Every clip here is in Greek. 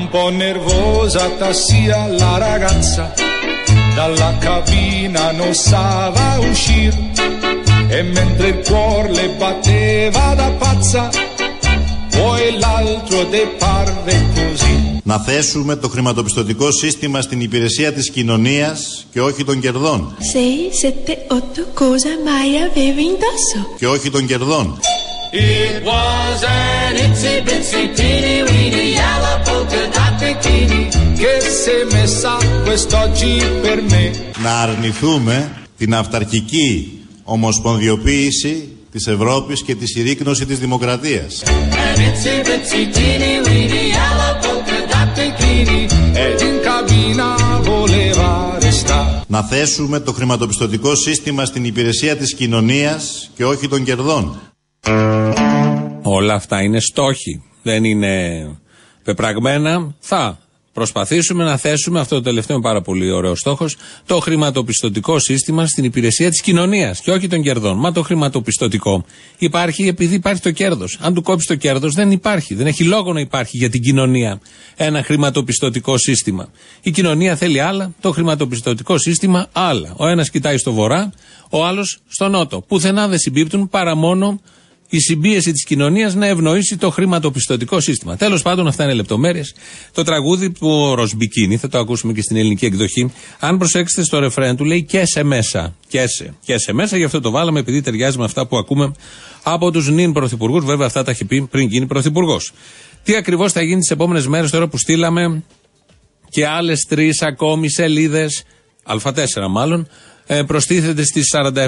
Un po' nervosa tassia la ragazza, dalla cabina non sava uscire e mentre il cuore le batteva da pazza, poi l'altro de parve così. Να θέσουμε το χρηματοπιστωτικό σύστημα στην υπηρεσία της κοινωνίας και όχι των κερδών. 6, 7, 8, cosa mai avevi indosso? Και όχι των κερδών. It was an itsy bitsy teeny weeny yellow polka dot bikini che si è messa quest'oggi per me. Να αρνηθούμε την αυταρχική ομοσπονδιοποίηση της Ευρώπης και τη συρρήκνωση της δημοκρατίας. An itsy bitsy teeny weeny yellow polka dot bikini ed in cabina voleva restare. Να θέσουμε το χρηματοπιστωτικό σύστημα στην υπηρεσία της κοινωνίας και όχι των κερδών. Όλα αυτά είναι στόχοι. Δεν είναι πεπραγμένα. Θα προσπαθήσουμε να θέσουμε αυτό το τελευταίο είναι πάρα πολύ ωραίο στόχος. Το χρηματοπιστωτικό σύστημα στην υπηρεσία της κοινωνίας και όχι των κερδών. Μα το χρηματοπιστωτικό υπάρχει επειδή υπάρχει το κέρδος. Αν του κόψεις το κέρδος, δεν υπάρχει. Δεν έχει λόγο να υπάρχει για την κοινωνία ένα χρηματοπιστωτικό σύστημα. Η κοινωνία θέλει άλλα, το χρηματοπιστωτικό σύστημα άλλα. Ο ένας κοιτάει στο βορρά, ο άλλος στο νότο. Πουθενά δεν συμπίπτουν παρά μόνο η συμπίεση της κοινωνίας να ευνοήσει το χρηματοπιστωτικό σύστημα. Τέλος πάντων, αυτά είναι λεπτομέρειες. Το τραγούδι του Ροσμπικίνη, θα το ακούσουμε και στην ελληνική εκδοχή. Αν προσέξετε στο ρεφρέν του, λέει και σε μέσα. Και σε, και σε μέσα, γι' αυτό το βάλαμε, επειδή ταιριάζει με αυτά που ακούμε από τους νυν πρωθυπουργούς. Βέβαια, αυτά τα έχει πει πριν γίνει πρωθυπουργός. Τι ακριβώς θα γίνει τις επόμενες μέρες τώρα που στείλαμε και άλλες τρεις ακόμη σελίδες, Α4 μάλλον, ε, προστίθεται στις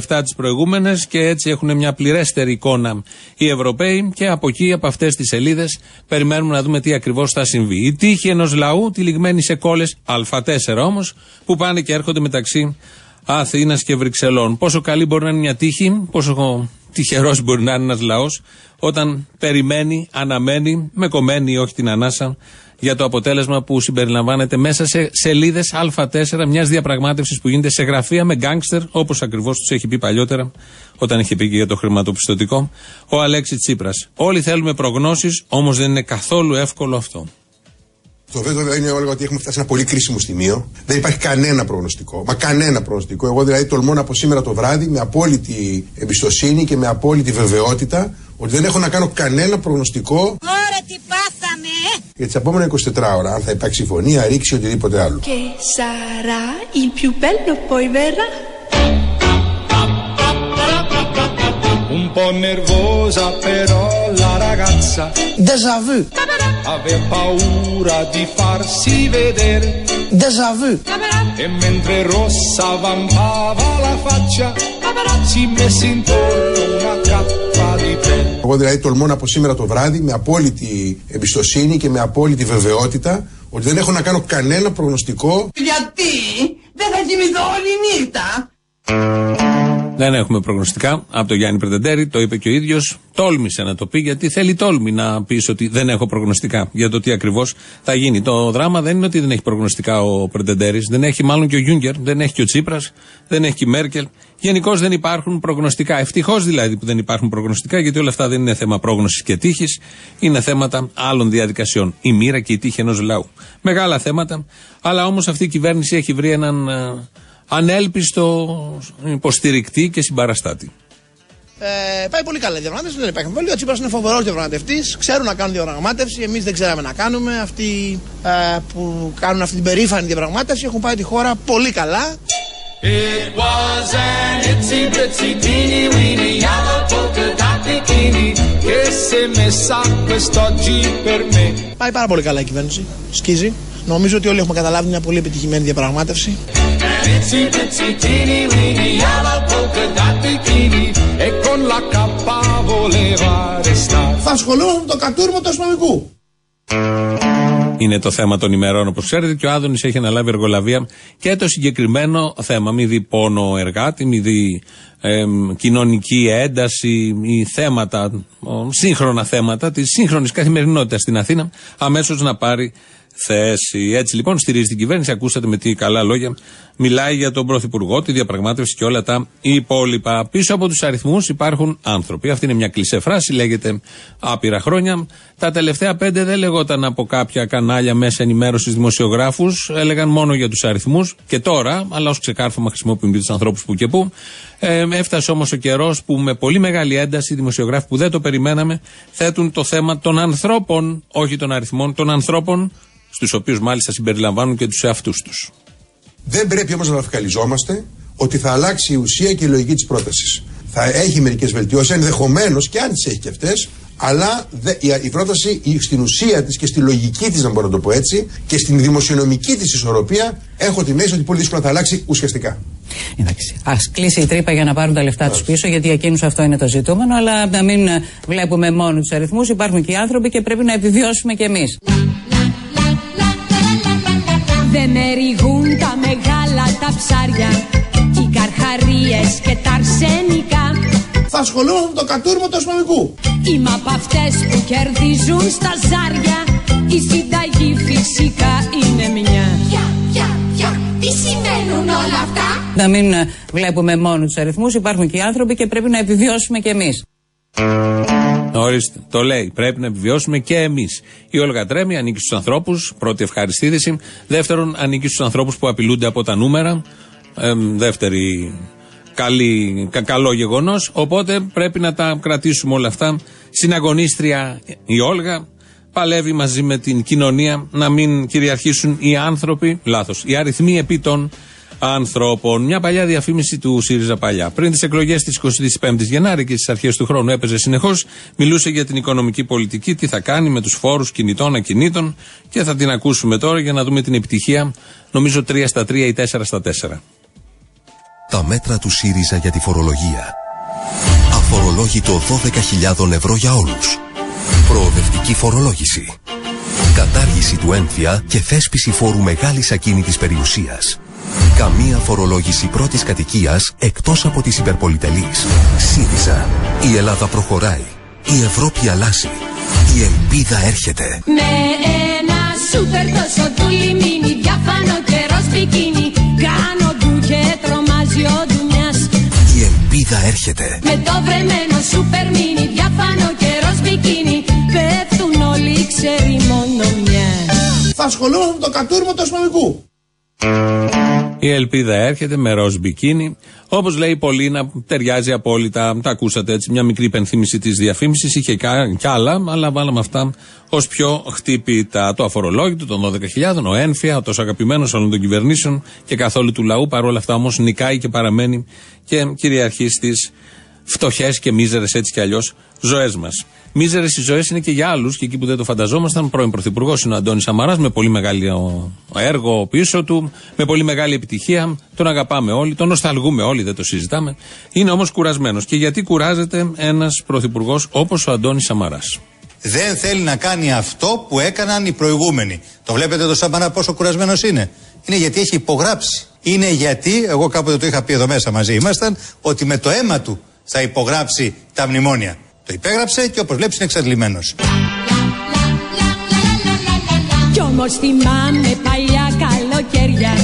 47 τις προηγούμενες και έτσι έχουν μια πληρέστερη εικόνα οι Ευρωπαίοι και από εκεί, από αυτές τις σελίδες, περιμένουμε να δούμε τι ακριβώς θα συμβεί. Η τύχη ενός λαού τυλιγμένη σε κόλλες Α4 όμως, που πάνε και έρχονται μεταξύ Αθήνας και Βρυξελών. Πόσο καλή μπορεί να είναι μια τύχη, πόσο τυχερός μπορεί να είναι ένας λαός, όταν περιμένει, αναμένει, με κομμένη ή όχι την ανάσα, για το αποτέλεσμα που συμπεριλαμβάνεται μέσα σε σελίδες Α4 μιας διαπραγμάτευσης που γίνεται σε γραφεία με γκάγκστερ, όπως ακριβώς τους έχει πει παλιότερα, όταν είχε πει και για το χρηματοπιστωτικό, ο Αλέξη Τσίπρας. Όλοι θέλουμε προγνώσεις, όμως δεν είναι καθόλου εύκολο αυτό. Το βέβαιο είναι όλο ότι έχουμε φτάσει σε ένα πολύ κρίσιμο σημείο. Δεν υπάρχει κανένα προγνωστικό. Μα κανένα προγνωστικό. Εγώ δηλαδή τολμώ από σήμερα το βράδυ με απόλυτη εμπιστοσύνη και με απόλυτη βεβαιότητα ότι δεν έχω να κάνω κανένα προγνωστικό. Ωραία, τι πάθαμε! Για τι επόμενα 24 ώρα, αν θα υπάρξει συμφωνία, ρήξη οτιδήποτε άλλο. Che sarà il più bello poi verrà? Un po' nervosa però la ragazza Déjà vu, aveva paura di farsi vedere déjà vu, e mentre rossa vampava la faccia si mise intorno una cappa di pelle. Εγώ δηλαδή τολμώ από σήμερα το βράδυ με απόλυτη εμπιστοσύνη και με απόλυτη βεβαιότητα ότι δεν έχω να κάνω κανένα προγνωστικό. Γιατί δεν θα κοιμηθώ όλη νύχτα. Δεν έχουμε προγνωστικά από τον Γιάννη Πρετεντέρη, το είπε και ο ίδιος. Τόλμησε να το πει, γιατί θέλει τόλμη να πεις ότι δεν έχω προγνωστικά για το τι ακριβώς θα γίνει. Το δράμα δεν είναι ότι δεν έχει προγνωστικά ο Πρετεντέρης, δεν έχει μάλλον και ο Γιούγκερ, δεν έχει και ο Τσίπρας, δεν έχει και η Μέρκελ. Γενικώς δεν υπάρχουν προγνωστικά. Ευτυχώς δηλαδή που δεν υπάρχουν προγνωστικά, γιατί όλα αυτά δεν είναι θέμα πρόγνωσης και τύχης, είναι θέματα άλλων διαδικασιών. Η μοίρα και η τύχη ενός λαού. Μεγάλα θέματα, αλλά όμως αυτή η κυβέρνηση έχει βρει έναν ε, ανέλπιστο υποστηρικτή και συμπαραστάτη. Ε, πάει πολύ καλά η διαπραγμάτευση, δεν υπάρχει αμφιβολία. Ο Τσίπρας είναι φοβερός διαπραγματευτής, ξέρουν να κάνουν διαπραγμάτευση. Εμείς δεν ξέραμε να κάνουμε. Αυτοί ε, που κάνουν αυτή την περήφανη διαπραγμάτευση έχουν πάει τη χώρα πολύ καλά. It was an itsy bitsy teeny weeny yellow polka dot bikini che si è messa quest'oggi per me. Πάει πάρα πολύ καλά η κυβέρνηση. Σκίζει. Νομίζω ότι όλοι έχουμε καταλάβει μια πολύ επιτυχημένη διαπραγμάτευση. An itsy bitsy teeny weeny yellow polka dot bikini e con la cappa voleva restare. Θα ασχολούμαι με το κατούρμο του αστυνομικού. Είναι το θέμα των ημερών, όπως ξέρετε, και ο Άδωνης έχει αναλάβει εργολαβία και το συγκεκριμένο θέμα. Μη δει πόνο εργάτη, μη δει εμ, κοινωνική ένταση ή θέματα, ο, σύγχρονα θέματα της σύγχρονης καθημερινότητας στην Αθήνα, αμέσως να πάρει θέση. Έτσι λοιπόν στηρίζει την κυβέρνηση. Ακούσατε με τι καλά λόγια μιλάει για τον Πρωθυπουργό, τη διαπραγμάτευση και όλα τα υπόλοιπα. Πίσω από τους αριθμούς υπάρχουν άνθρωποι. Αυτή είναι μια κλεισέ φράση, λέγεται άπειρα χρόνια. Τα τελευταία πέντε δεν λεγόταν από κάποια κανάλια μέσα ενημέρωσης δημοσιογράφους. Έλεγαν μόνο για τους αριθμούς. Και τώρα, αλλά ως ξεκάρφωμα χρησιμοποιούν και τους ανθρώπους που και που. Ε, έφτασε όμως ο καιρός που με πολύ μεγάλη ένταση οι δημοσιογράφοι που δεν το περιμέναμε θέτουν το θέμα των ανθρώπων, όχι των αριθμών, των ανθρώπων, στου οποίους μάλιστα συμπεριλαμβάνουν και τους εαυτούς τους. Δεν πρέπει όμως να αναφικαλιζόμαστε ότι θα αλλάξει η ουσία και η λογική της πρότασης. Θα έχει μερικές βελτιώσεις, ενδεχομένως και αν τις έχει και αυτές, αλλά δε, η, η, πρόταση η, στην ουσία της και στη λογική της, να μπορώ να το πω έτσι, και στην δημοσιονομική της ισορροπία, έχω τη μέση ότι πολύ δύσκολα θα αλλάξει ουσιαστικά. Εντάξει. Α κλείσει η τρύπα για να πάρουν τα λεφτά τους πίσω, γιατί για εκείνους αυτό είναι το ζητούμενο. Αλλά να μην βλέπουμε μόνο τους αριθμούς. Υπάρχουν και οι άνθρωποι και πρέπει να επιβιώσουμε κι εμείς. Δεν με ρηγούν τα μεγάλα τα ψάρια Οι καρχαρίες και τα αρσενικά. Θα ασχολούμαι με το κατούρμο του αστυνομικού. Είμαι από αυτές που κερδίζουν στα ζάρια. Η συνταγή φυσικά είναι μια. Πια, πια, πια, τι σημαίνουν όλα αυτά; Να μην βλέπουμε μόνο τους αριθμούς. Υπάρχουν και οι άνθρωποι και πρέπει να επιβιώσουμε κι εμείς Ορίστε, το λέει. Πρέπει να επιβιώσουμε και εμείς. Η Όλγα Τρέμι ανήκει στους ανθρώπους, πρώτη ευχάριστη είδηση. Δεύτερον, ανήκει στους ανθρώπους που απειλούνται από τα νούμερα. Ε, δεύτερη καλή, κα, καλό γεγονός. Οπότε πρέπει να τα κρατήσουμε όλα αυτά. Συναγωνίστρια η Όλγα παλεύει μαζί με την κοινωνία να μην κυριαρχήσουν οι άνθρωποι, λάθος, οι αριθμοί επί των ανθρώπων. Μια παλιά διαφήμιση του ΣΥΡΙΖΑ παλιά. Πριν τις εκλογές της 25η Γενάρη και στι αρχές του χρόνου έπαιζε συνεχώς, μιλούσε για την οικονομική πολιτική, τι θα κάνει με τους φόρους κινητών, ακινήτων και θα την ακούσουμε τώρα για να δούμε την επιτυχία. Νομίζω 3 στα 3 ή 4 στα 4. Τα μέτρα του ΣΥΡΙΖΑ για τη φορολογία. Αφορολόγητο 12.000 ευρώ για όλους. Προοδευτική φορολόγηση. Κατάργηση του έμφυα και θέσπιση φόρου μεγάλης ακίνητης περιουσίας. Καμία φορολόγηση πρώτης κατοικίας εκτός από τις υπερπολιτελείς. ΣΥΡΙΖΑ. Η Ελλάδα προχωράει. Η Ευρώπη αλλάζει. Η ελπίδα έρχεται. Με ένα σούπερ τόσο δούλη μίνι Διάφανο καιρός μπικίνι Κάνω ντου και τρομάζει ο ντουμιάς Η ελπίδα έρχεται. Με το βρεμένο σούπερ μίνι Διάφανο καιρός μπικίνι Πέφτουν όλοι ξέρει μόνο μιας Θα ασχολούμαι με το κατούρμο του αστυνομικού η ελπίδα έρχεται με ροζ μπικίνι. Όπως λέει η Πολίνα, ταιριάζει απόλυτα. Τα ακούσατε έτσι. Μια μικρή υπενθύμηση της διαφήμισης. Είχε κι άλλα, αλλά βάλαμε αυτά ως πιο χτύπητα. Το αφορολόγητο των 12.000, ο ένφια, ο τόσο αγαπημένος όλων των κυβερνήσεων και καθόλου του λαού. Παρ' όλα αυτά όμως νικάει και παραμένει και κυριαρχεί στις φτωχές και μίζερες έτσι κι αλλιώς ζωές μας. Μίζερες οι ζωές είναι και για άλλους και εκεί που δεν το φανταζόμασταν. Πρώην Πρωθυπουργός είναι ο Αντώνης Σαμαράς με πολύ μεγάλο έργο πίσω του, με πολύ μεγάλη επιτυχία. Τον αγαπάμε όλοι, τον νοσταλγούμε όλοι, δεν το συζητάμε. Είναι όμως κουρασμένος. Και γιατί κουράζεται ένας Πρωθυπουργός όπως ο Αντώνης Σαμαράς; Δεν θέλει να κάνει αυτό που έκαναν οι προηγούμενοι. Το βλέπετε το Σαμαρά πόσο κουρασμένος είναι. Είναι γιατί έχει υπογράψει. Είναι γιατί, εγώ κάποτε το είχα πει εδώ μέσα μαζί ήμασταν, ότι με το αίμα του θα υπογράψει τα μνημόνια. Το υπέγραψε και όπως βλέπεις είναι εξαντλημένος. Κι όμως θυμάμαι παλιά καλοκαιριά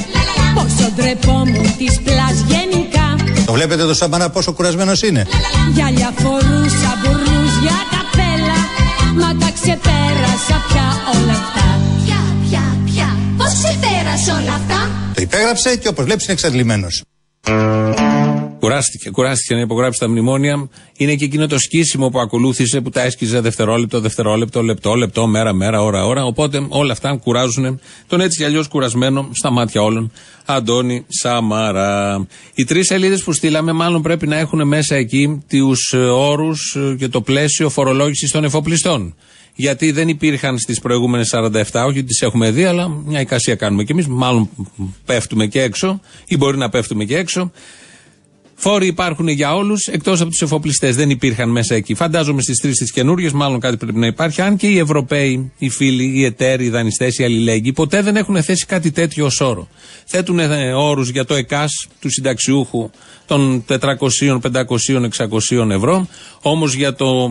Πόσο ντρεπόμουν τις πλάς γενικά. Το βλέπετε το Σαμπανά πόσο κουρασμένος είναι. Γυαλιά φορούσα μπουρνούζια καπέλα Μα τα ξεπέρασα πια όλα αυτά. Πια, πια, πια Πώς ξεπέρασε όλα αυτά; Το υπέγραψε και όπως βλέπεις είναι εξαντλημένος Κουράστηκε, κουράστηκε να υπογράψει τα μνημόνια. Είναι και εκείνο το σκίσιμο που ακολούθησε που τα έσκιζε δευτερόλεπτο, δευτερόλεπτο, λεπτό, λεπτό, μέρα, μέρα, ώρα, ώρα. Οπότε όλα αυτά κουράζουν τον έτσι κι αλλιώς κουρασμένο στα μάτια όλων Αντώνη Σαμαρά. Οι τρεις σελίδες που στείλαμε, μάλλον πρέπει να έχουν μέσα εκεί τους όρους και το πλαίσιο φορολόγησης των εφοπλιστών. Γιατί δεν υπήρχαν στις προηγούμενες 47, όχι ότι τις έχουμε δει, αλλά μια εικασία κάνουμε κι εμείς. Μάλλον πέφτουμε και έξω, ή μπορεί να πέφτουμε και έξω. Φόροι υπάρχουν για όλους εκτός από τους εφοπλιστές. Δεν υπήρχαν μέσα εκεί. Φαντάζομαι στις τρεις τις καινούριε, μάλλον κάτι πρέπει να υπάρχει. Αν και οι Ευρωπαίοι, οι φίλοι, οι εταίροι, οι δανειστές, οι αλληλέγγυοι, ποτέ δεν έχουν θέσει κάτι τέτοιο ως όρο. Θέτουν όρους για το ΕΚΑΣ του συνταξιούχου των 400, 500, 600 ευρώ. Όμως για το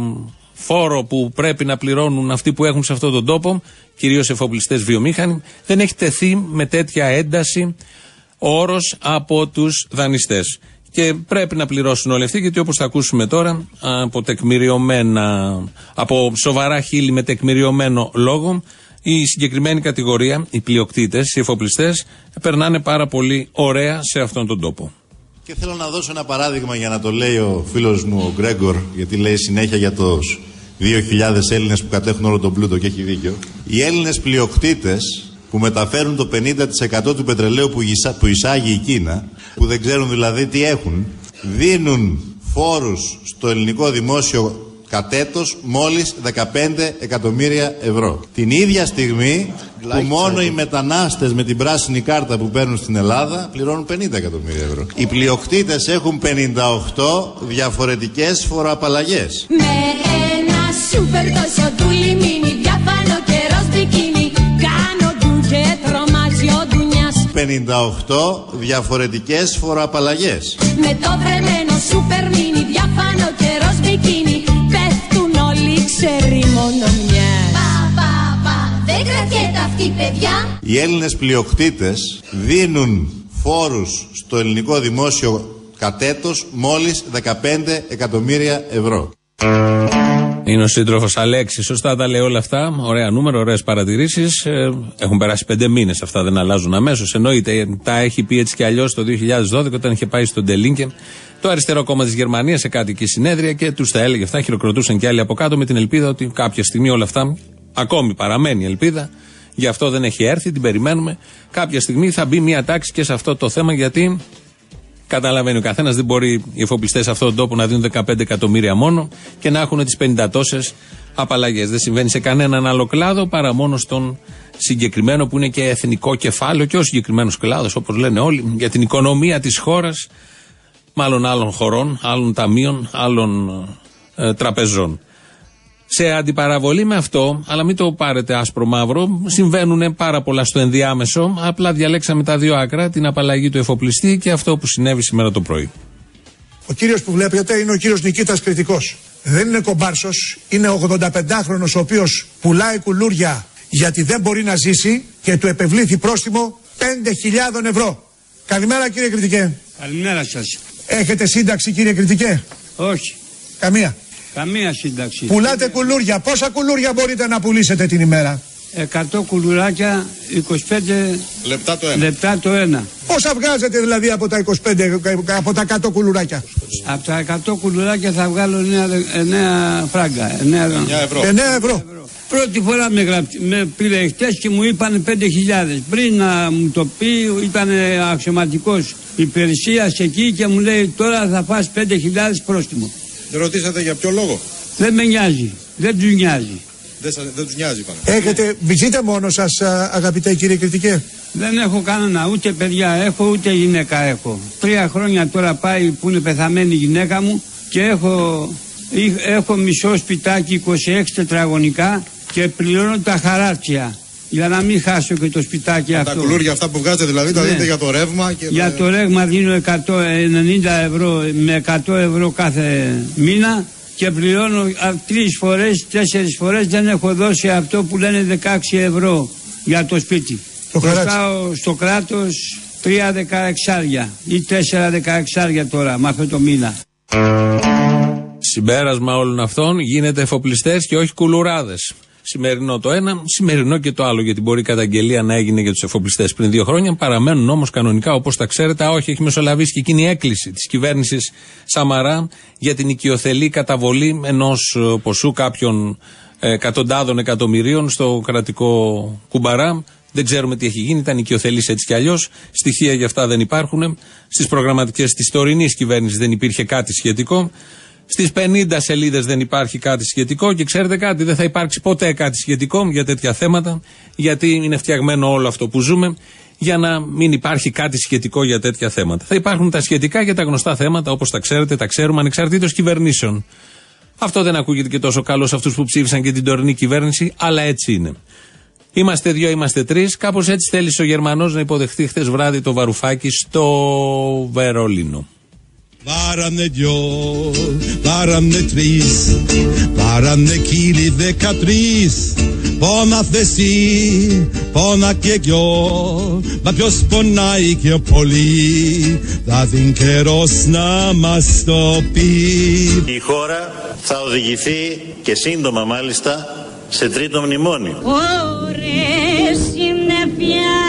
φόρο που πρέπει να πληρώνουν αυτοί που έχουν σε αυτόν τον τόπο, κυρίως εφοπλιστές βιομήχανοι, δεν έχει τεθεί με τέτοια ένταση όρος από τους δανειστές. Και πρέπει να πληρώσουν όλοι αυτοί, γιατί όπως θα ακούσουμε τώρα, από τεκμηριωμένα, από σοβαρά χείλη με τεκμηριωμένο λόγο, η συγκεκριμένη κατηγορία, οι πλειοκτήτες, οι εφοπλιστές, περνάνε πάρα πολύ ωραία σε αυτόν τον τόπο. Και θέλω να δώσω ένα παράδειγμα για να το λέει ο φίλος μου ο Γκρέγκορ, γιατί λέει συνέχεια για τους 2.000 Έλληνες που κατέχουν όλο τον πλούτο και έχει δίκιο. Οι Έλληνες πλειοκτήτες που μεταφέρουν το 50% του πετρελαίου που, που εισάγει η Κίνα, που δεν ξέρουν δηλαδή τι έχουν, δίνουν φόρους στο ελληνικό δημόσιο κατέτος μόλις 15 εκατομμύρια ευρώ. Την ίδια στιγμή που μόνο οι μετανάστες με την πράσινη κάρτα που παίρνουν στην Ελλάδα πληρώνουν 50 εκατομμύρια ευρώ. Οι πλειοκτήτες έχουν 58 διαφορετικές φοροαπαλλαγές. Με ένα σούπερ τόσο δούλη 58 διαφορετικές φοροαπαλλαγές. Με το βρεμένο σούπερ μίνι διαφάνω καιρός μπικίνι πέφτουν όλοι ξέρει μόνο μια Πα, πα, πα, δεν κρατιέται αυτή παιδιά. Οι Έλληνες πλειοκτήτες δίνουν φόρους στο ελληνικό δημόσιο κατέτος μόλις 15 εκατομμύρια ευρώ. Είναι ο σύντροφος Αλέξης. Σωστά τα λέει όλα αυτά. Ωραία νούμερα, ωραίες παρατηρήσεις. έχουν περάσει πέντε μήνες. Αυτά δεν αλλάζουν αμέσως. Εννοείται. Τα έχει πει έτσι κι αλλιώς το 2012 όταν είχε πάει στον Τελίνκε το αριστερό κόμμα της Γερμανίας σε κάτι εκεί συνέδρια και τους τα έλεγε αυτά. Χειροκροτούσαν και άλλοι από κάτω με την ελπίδα ότι κάποια στιγμή όλα αυτά, ακόμη παραμένει η ελπίδα, γι' αυτό δεν έχει έρθει, την περιμένουμε. Κάποια στιγμή θα μπει μια τάξη και σε αυτό το θέμα γιατί Καταλαβαίνει ο καθένας, δεν μπορεί οι εφοπλιστές σε αυτόν τον τόπο να δίνουν 15 εκατομμύρια μόνο και να έχουν τις 50 τόσες απαλλαγές. Δεν συμβαίνει σε κανέναν άλλο κλάδο παρά μόνο στον συγκεκριμένο που είναι και εθνικό κεφάλαιο και ο συγκεκριμένος κλάδος, όπως λένε όλοι, για την οικονομία της χώρας, μάλλον άλλων χωρών, άλλων ταμείων, άλλων ε, τραπεζών. Σε αντιπαραβολή με αυτό, αλλά μην το πάρετε άσπρο μαύρο, συμβαίνουν πάρα πολλά στο ενδιάμεσο. Απλά διαλέξαμε τα δύο άκρα, την απαλλαγή του εφοπλιστή και αυτό που συνέβη σήμερα το πρωί. Ο κύριος που βλέπετε είναι ο κύριος Νικήτας Κρητικός. Δεν είναι κομπάρσος, είναι 85χρονος ο οποίος πουλάει κουλούρια γιατί δεν μπορεί να ζήσει και του επευλήθη πρόστιμο 5.000 ευρώ. Καλημέρα κύριε Κρητικέ. Καλημέρα σας. Έχετε σύνταξη κύριε Κρητικέ; Όχι. Καμία. Καμία σύνταξη. Πουλάτε κουλούρια. Πόσα κουλούρια μπορείτε να πουλήσετε την ημέρα; 100 κουλουράκια, 25 λεπτά το ένα. Λεπτά το ένα. Πόσα βγάζετε δηλαδή από τα 25, από τα 100 κουλουράκια; Από τα 100 κουλουράκια θα βγάλω 9, φράγκα. 9, 9 ευρώ. 9 ευρώ. Πρώτη φορά με, γραπ... με πήρε χτες και μου είπαν 5.000. Πριν να μου το πει ήταν αξιωματικός υπηρεσία εκεί και μου λέει τώρα θα φας 5.000 πρόστιμο. Δεν ρωτήσατε για ποιο λόγο; Δεν με νοιάζει. Δεν τους νοιάζει. Δεν, σας, δεν τους νοιάζει πάνω. Έχετε, βυζείτε μόνος σας αγαπητέ κύριε Κριτικέ; Δεν έχω κανένα ούτε παιδιά έχω ούτε γυναίκα έχω. Τρία χρόνια τώρα πάει που είναι πεθαμένη η γυναίκα μου και έχω, έχω μισό σπιτάκι 26 τετραγωνικά και πληρώνω τα χαράτσια. Για να μην χάσω και το σπιτάκι τα αυτό. Τα κουλούρια αυτά που βγάζετε δηλαδή τα Ναι. δίνετε για το ρεύμα και Για το ρεύμα δίνω 190 ευρώ με 100 ευρώ κάθε μήνα και πληρώνω α, τρεις φορές, τέσσερις φορές δεν έχω δώσει αυτό που λένε 16 ευρώ για το σπίτι. Το Χρωστάω στο κράτος 3 δεκαεξάρια ή 4 δεκαεξάρια τώρα με αυτό το μήνα. Συμπέρασμα όλων αυτών γίνεται εφοπλιστές και όχι κουλουράδες. Σημερινό το ένα, σημερινό και το άλλο. Γιατί μπορεί η καταγγελία να έγινε για τους εφοπλιστές πριν δύο χρόνια. Παραμένουν όμως κανονικά όπως τα ξέρετε. Α, όχι, έχει μεσολαβήσει και εκείνη η έκκληση της κυβέρνησης Σαμαρά για την οικειοθελή καταβολή ενός ποσού κάποιων ε, εκατοντάδων εκατομμυρίων στο κρατικό κουμπαρά. Δεν ξέρουμε τι έχει γίνει, ήταν οικειοθελής έτσι κι αλλιώς. Στοιχεία για αυτά δεν υπάρχουν. Στις προγραμματικές της τωρινής κυβέρνησης δεν υπήρχε κάτι σχετικό. Στις 50 σελίδες δεν υπάρχει κάτι σχετικό και ξέρετε κάτι, δεν θα υπάρξει ποτέ κάτι σχετικό για τέτοια θέματα, γιατί είναι φτιαγμένο όλο αυτό που ζούμε για να μην υπάρχει κάτι σχετικό για τέτοια θέματα. Θα υπάρχουν τα σχετικά για τα γνωστά θέματα, όπως τα ξέρετε, τα ξέρουμε, ανεξαρτήτως κυβερνήσεων. Αυτό δεν ακούγεται και τόσο καλό σε αυτούς που ψήφισαν και την τωρινή κυβέρνηση, αλλά έτσι είναι. Είμαστε δύο, είμαστε τρεις. Κάπως έτσι θέλησε ο Γερμανός να υποδεχτεί χθες βράδυ το βαρουφάκι στο Βερολίνο. Varane Dior, varane tris, varane kili δεκατρεις Πόνα θεσί, πόνα και γιο Μα ποιος πονάει και πολύ. Θα δίνει καιρός να μας το πει. Η χώρα θα οδηγηθεί και σύντομα μάλιστα σε τρίτο μνημόνιο. Ωρες συννεφιάς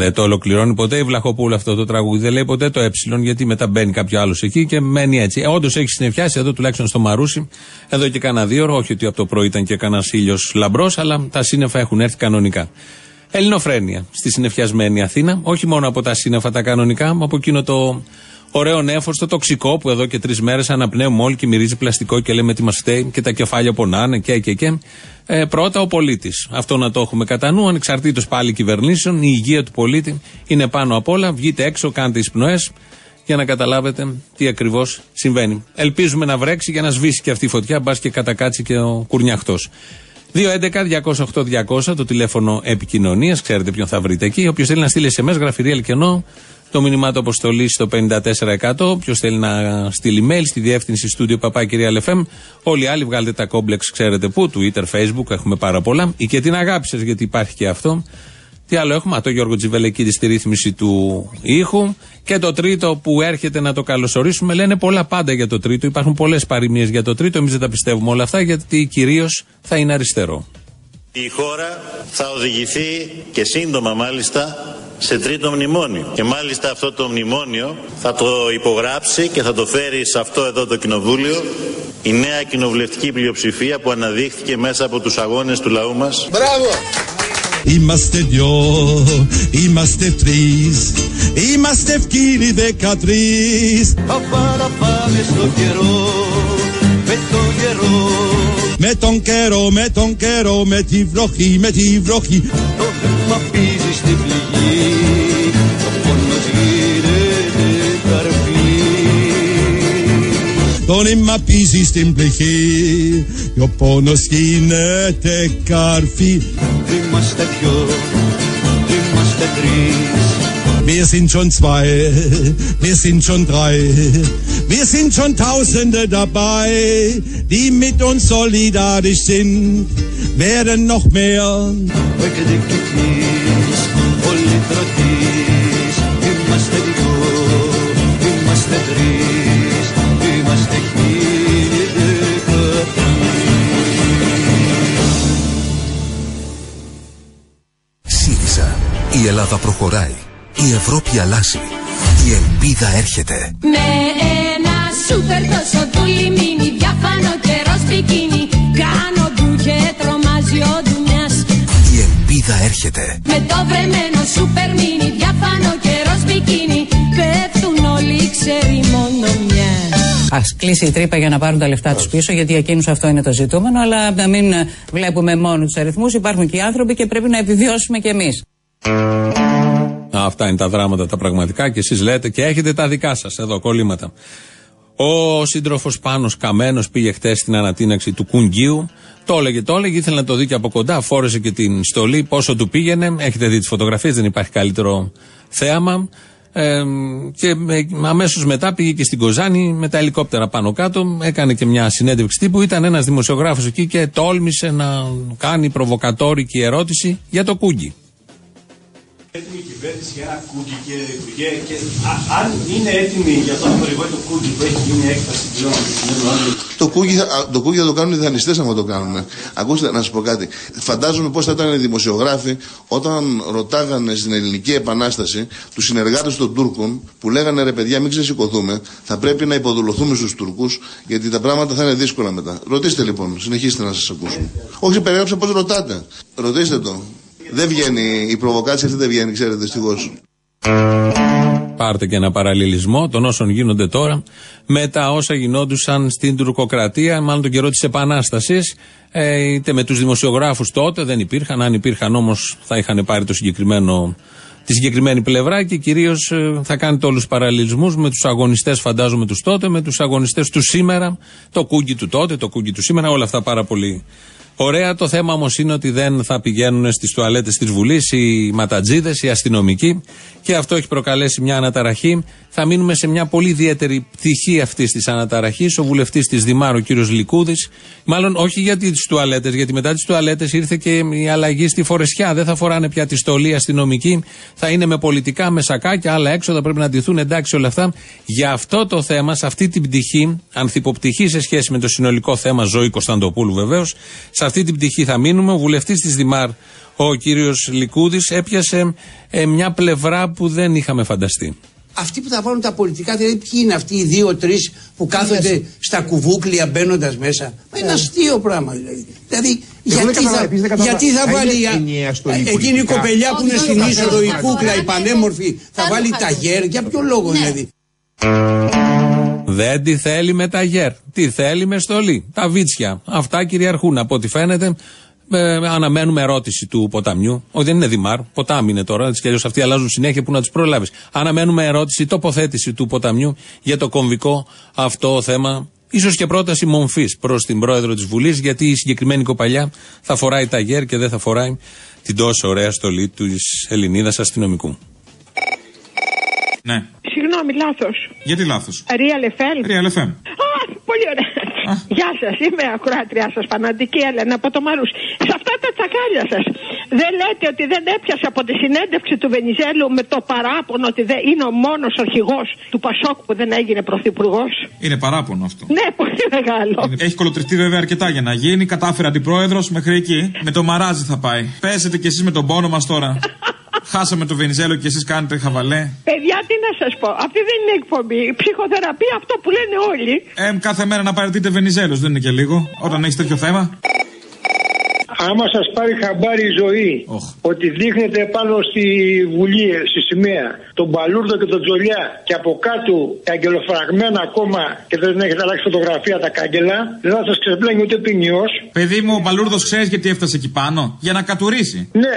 Δεν το ολοκληρώνει ποτέ η Βλαχοπούλου αυτό το τραγούδι. Δεν λέει ποτέ το ε, γιατί μετά μπαίνει κάποιο άλλο εκεί και μένει έτσι. Ε, Όντως έχει συνεφιάσει εδώ τουλάχιστον στο Μαρούσι, εδώ και κανένα δύο ώρο. Όχι ότι από το πρωί ήταν και κανένας ήλιος λαμπρός, αλλά τα σύννεφα έχουν έρθει κανονικά. Ελληνοφρένεια στη συνεφιασμένη Αθήνα. Όχι μόνο από τα σύννεφα τα κανονικά, αλλά από εκείνο το ωραίο νέφο, το τοξικό που εδώ και τρεις μέρες αναπνέουμε όλοι και μυρίζει πλαστικό και λέμε τι μας φταίει και τα κεφάλια πονάνε και και και. Ε, πρώτα ο πολίτης. Αυτό να το έχουμε κατά νου, ανεξαρτήτως πάλι κυβερνήσεων. Η υγεία του πολίτη είναι πάνω απ' όλα. Βγείτε έξω, κάντε εισπνοέ για να καταλάβετε τι ακριβώς συμβαίνει. Ελπίζουμε να βρέξει για να σβήσει και αυτή η φωτιά, μπας και κατακάτσει και ο κουρνιαχτό. 2.11.208.200 το τηλέφωνο επικοινωνίας, ξέρετε ποιον θα βρείτε εκεί. Όποιος θέλει να στείλει SMS, γραφειρία Ελκενό, το μήνυμά του αποστολή στο 54%. Ποιο θέλει να στείλει mail στη διεύθυνση στούντιο παπάκυρια LFM. Όλοι οι άλλοι βγάλετε τα κόμπλεξ, ξέρετε πού, Twitter, Facebook, έχουμε πάρα πολλά. Ή και την αγάπη σας, γιατί υπάρχει και αυτό. Τι άλλο έχουμε, Α, το Γιώργο Τζιβελεκίδη στη ρύθμιση του ήχου. Και το τρίτο που έρχεται να το καλωσορίσουμε, λένε πολλά πάντα για το τρίτο. Υπάρχουν πολλές παροιμίες για το τρίτο. Εμείς δεν τα πιστεύουμε όλα αυτά, γιατί κυρίως θα είναι αριστερό. Η χώρα θα οδηγηθεί και σύντομα μάλιστα σε τρίτο μνημόνιο. Και μάλιστα αυτό το μνημόνιο θα το υπογράψει και θα το φέρει σε αυτό εδώ το κοινοβούλιο η νέα κοινοβουλευτική πλειοψηφία που αναδείχθηκε μέσα από τους αγώνες του λαού μας. Μπράβο! Είμαστε δυο, είμαστε τρεις, είμαστε ευκαιροί δεκατρεις. Θα παραπάμε στο καιρό, με το καιρό. Με τον καιρό, με τον καιρό, με τη βροχή, με τη βροχή. Το θέμα πίζει στην πληγή, Το νήμα πίζει στην πληγή, και ο πόνος γίνεται καρφί. Είμαστε δυο, είμαστε τρεις. Wir sind schon zwei, wir sind schon drei, wir sind schon Tausende dabei, die mit uns solidarisch sind, werden noch mehr. Εκδικητής, πολυτρωτής, είμαστε δυο, είμαστε τρεις, Η Ελλάδα προχωράει. Η Ευρώπη αλλάζει. Η ελπίδα έρχεται. Με ένα σούπερ τόσο δούλη μίνι Διάφανο και ροζ μπικίνι Κάνω ντου και τρομάζει ο ντουνιάς Η ελπίδα έρχεται. Με το βρεμένο σούπερ μίνι Διάφανο και ροζ μπικίνι Πέφτουν όλοι ξέρει μόνο μιας Α κλείσει η τρύπα για να πάρουν τα λεφτά τους πίσω, γιατί για εκείνους αυτό είναι το ζητούμενο. Αλλά να μην ε, βλέπουμε μόνο τους αριθμούς. Υπάρχουν και οι άνθρωποι και πρέπει να επιβιώσουμε κι εμείς. Αυτά είναι τα δράματα τα πραγματικά και εσείς λέτε και έχετε τα δικά σας εδώ κολλήματα. Ο σύντροφος Πάνος Καμένος πήγε χτες στην ανατείναξη του Κουνγκίου. Το έλεγε, το έλεγε, ήθελε να το δει και από κοντά. Φόρεσε και την στολή, πόσο του πήγαινε. Έχετε δει τις φωτογραφίες, δεν υπάρχει καλύτερο θέαμα. Ε, και αμέσως μετά πήγε και στην Κοζάνη με τα ελικόπτερα πάνω κάτω. Έκανε και μια συνέντευξη τύπου. Ήταν ένας δημοσιογράφος εκεί και τόλμησε να κάνει προβοκατόρικη ερώτηση για το Κούγκι. Έτοιμη η κυβέρνηση για ένα κούκι, κύριε Υπουργέ, και α, αν είναι έτοιμη για αυτό το χορηγό το κούκι που έχει γίνει έκταση πλέον Το κούκι, θα, το κούκι θα το κάνουν οι δανειστές άμα το κάνουν. Ακούστε να σας πω κάτι. Φαντάζομαι πώς θα ήταν οι δημοσιογράφοι όταν ρωτάγανε στην Ελληνική Επανάσταση τους συνεργάτες των Τούρκων που λέγανε ρε παιδιά, μην ξεσηκωθούμε, θα πρέπει να υποδουλωθούμε στους Τούρκους γιατί τα πράγματα θα είναι δύσκολα μετά. Ρωτήστε λοιπόν, συνεχίστε να σας ακούσουμε. Όχι, περιέγραψα πώς ρωτάτε. Ρωτήστε το. Δεν βγαίνει, η προβοκάτσια αυτή δεν βγαίνει, ξέρετε, δυστυχώς. Πάρτε και ένα παραλληλισμό των όσων γίνονται τώρα με τα όσα γινόντουσαν στην τουρκοκρατία, μάλλον τον καιρό της Επανάστασης, ε, είτε με τους δημοσιογράφους τότε, δεν υπήρχαν. Αν υπήρχαν όμως θα είχαν πάρει το συγκεκριμένο, τη συγκεκριμένη πλευρά και κυρίως θα κάνετε όλους τους παραλληλισμούς με τους αγωνιστές, φαντάζομαι, τους τότε, με τους αγωνιστές του σήμερα, το κούγκι του τότε, το κούγκι του σήμερα, όλα αυτά πάρα πολύ Ωραία, το θέμα όμως είναι ότι δεν θα πηγαίνουν στις τουαλέτες της Βουλής οι ματατζίδες, οι αστυνομικοί και αυτό έχει προκαλέσει μια αναταραχή. Θα μείνουμε σε μια πολύ ιδιαίτερη πτυχή αυτής της αναταραχής. Ο βουλευτής της Δημάρου, ο κύριος Λικούδης, μάλλον όχι για τις τουαλέτες, γιατί μετά τις τουαλέτες ήρθε και η αλλαγή στη φορεσιά. Δεν θα φοράνε πια τη στολή αστυνομική, θα είναι με πολιτικά, με σακάκια, άλλα έξοδα πρέπει να ντυθούν, εντάξει όλα αυτά. Για αυτό το θέμα, σε αυτή την πτυχή, ανθυποπτυχή σε σχέση με το συνολικό θέμα ζωή Κωνσταντοπούλου βεβαίως, σε αυτή την πτυχή θα μείνουμε. Ο βουλευτής της Δημάρ, ο κύριος Λικούδης, έπιασε ε, μια πλευρά που δεν είχαμε φανταστεί. Αυτοί που θα βάλουν τα πολιτικά, δηλαδή ποιοι είναι αυτοί οι δύο-τρει που κάθονται στα κουβούκλια μπαίνοντας μέσα; Μα είναι αστείο πράγμα δηλαδή. Δηλαδή, γιατί θα, γιατί θα βάλει. Εκείνη η κοπελιά που είναι στην είσοδο, η κούκλα, η πανέμορφη, θα βάλει τα γέρ. Για ποιο λόγο δηλαδή; Δεν τη θέλει με τα γέρ. Τι θέλει με στολή. Τα βίτσια. Αυτά κυριαρχούν από ό,τι φαίνεται. Ε, αναμένουμε ερώτηση του ποταμιού. Όχι, δεν είναι Δημάρ. Ποτάμι είναι τώρα. Έτσι κι αλλιώς αυτοί αλλάζουν συνέχεια που να τους προλάβεις. Αναμένουμε ερώτηση, τοποθέτηση του ποταμιού για το κομβικό αυτό θέμα. σω και πρόταση μομφής προς την πρόεδρο της Βουλής, γιατί η συγκεκριμένη κοπαλιά θα φοράει τα γέρ και δεν θα φοράει την τόσο ωραία στολή της Ελληνίδας αστυνομικού. Ναι. Συγγνώμη, λάθος. Γιατί λάθος; Real FM. Real FM. Α, πολύ ωραία. Γεια σας, είμαι ακροάτριά σας, Παναντική Έλενα από το Μαρούς. Σε αυτά τα τσακάλια σας, δεν λέτε ότι δεν έπιασε από τη συνέντευξη του Βενιζέλου με το παράπονο ότι δεν είναι ο μόνος αρχηγός του Πασόκ που δεν έγινε πρωθυπουργός; Είναι παράπονο αυτό. Ναι, πολύ μεγάλο. Έχει κολοτριχτεί βέβαια αρκετά για να γίνει. Κατάφερε αντιπρόεδρος μέχρι εκεί. Με το μαράζι θα πάει. Πέσετε κι εσείς με τον πόνο μας τώρα. Χάσαμε το Βενιζέλο και εσείς κάνετε χαβαλέ. Παιδιά, τι να σας πω. Αυτή δεν είναι εκπομπή. Ψυχοθεραπεία, αυτό που λένε όλοι. Ε, κάθε μέρα να παρατείτε Βενιζέλος, δεν είναι και λίγο. Όταν έχεις τέτοιο θέμα. Άμα σας πάρει χαμπάρι η ζωή ότι δείχνετε πάνω στη Βουλή, στη σημαία, τον Μπαλούρδο και τον Τζολιά και από κάτω τα αγγελοφραγμένα ακόμα και δεν έχετε αλλάξει φωτογραφία τα κάγκελα, δεν θα σας ξεπλένει ούτε ποινιός. Παιδί μου, ο Μπαλούρδο ξέρεις γιατί έφτασε εκεί πάνω; Για να κατουρίσει. Ναι.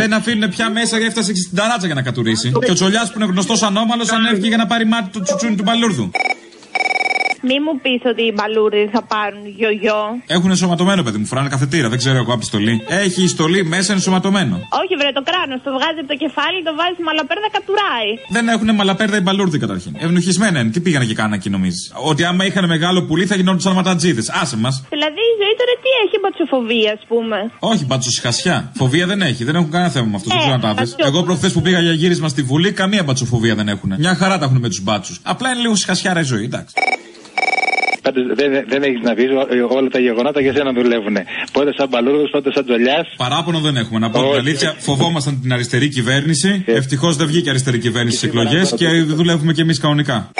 Δεν αφήνουν πια μέσα και έφτασε στην ταράτσα για να κατουρίσει. Και ο Τζολιάς που είναι γνωστός ανώμαλος ανέβηκε για να πάρει μάτι του τσουτσούνι του Μπαλούρδου. Μη μου πεις ότι οι μπαλούρδοι θα πάρουν γιογιό. Έχουν ενσωματωμένο, παιδί μου, φοράνε καφετήρα, δεν ξέρω εγώ από τη στολή. Έχει η στολή μέσα ενσωματωμένο. Όχι, βρε το κράνος, το βγάζει από το κεφάλι, το βάζεις μαλαπέρδα, κατουράει. Δεν έχουν μαλαπέρδα οι μπαλούρδοι καταρχήν. Ευνοχισμένα είναι. Τι πήγανε και κάνανε εκεί νομίζεις; Ότι άμα είχαν μεγάλο πουλί θα γινόντουσαν ματατζίδε. Άσε μας. Δηλαδή η ζωή τώρα τι έχει μπατσοφοβία, ας πούμε; Όχι, μπατσοσυχασιά. Φοβία δεν έχει. Δεν έχουν κανένα θέμα με αυτό. δεν Ε, ξέρω να τα δεις. αυτό. Εγώ προχθές που πήγα για γύρισμα στη Βουλή, καμία μπατσοφοβία δεν έχουν. Μια χαρά τα έχουν με τους μπάτσους. Απλά είναι λίγο συχασιά ρε ζωή, εντάξει. Πάντως δεν, δεν έχεις να πεις όλα τα γεγονότα για σένα δουλεύουν. Πότε σαν μπαλούρδο, πότε σαν τζολιάς. Παράπονο δεν έχουμε. Να πω την Όχι. αλήθεια, φοβόμασταν την αριστερή κυβέρνηση. Ευτυχώς δεν βγήκε αριστερή κυβέρνηση στις εκλογές και δουλεύουμε κι εμείς κανονικά.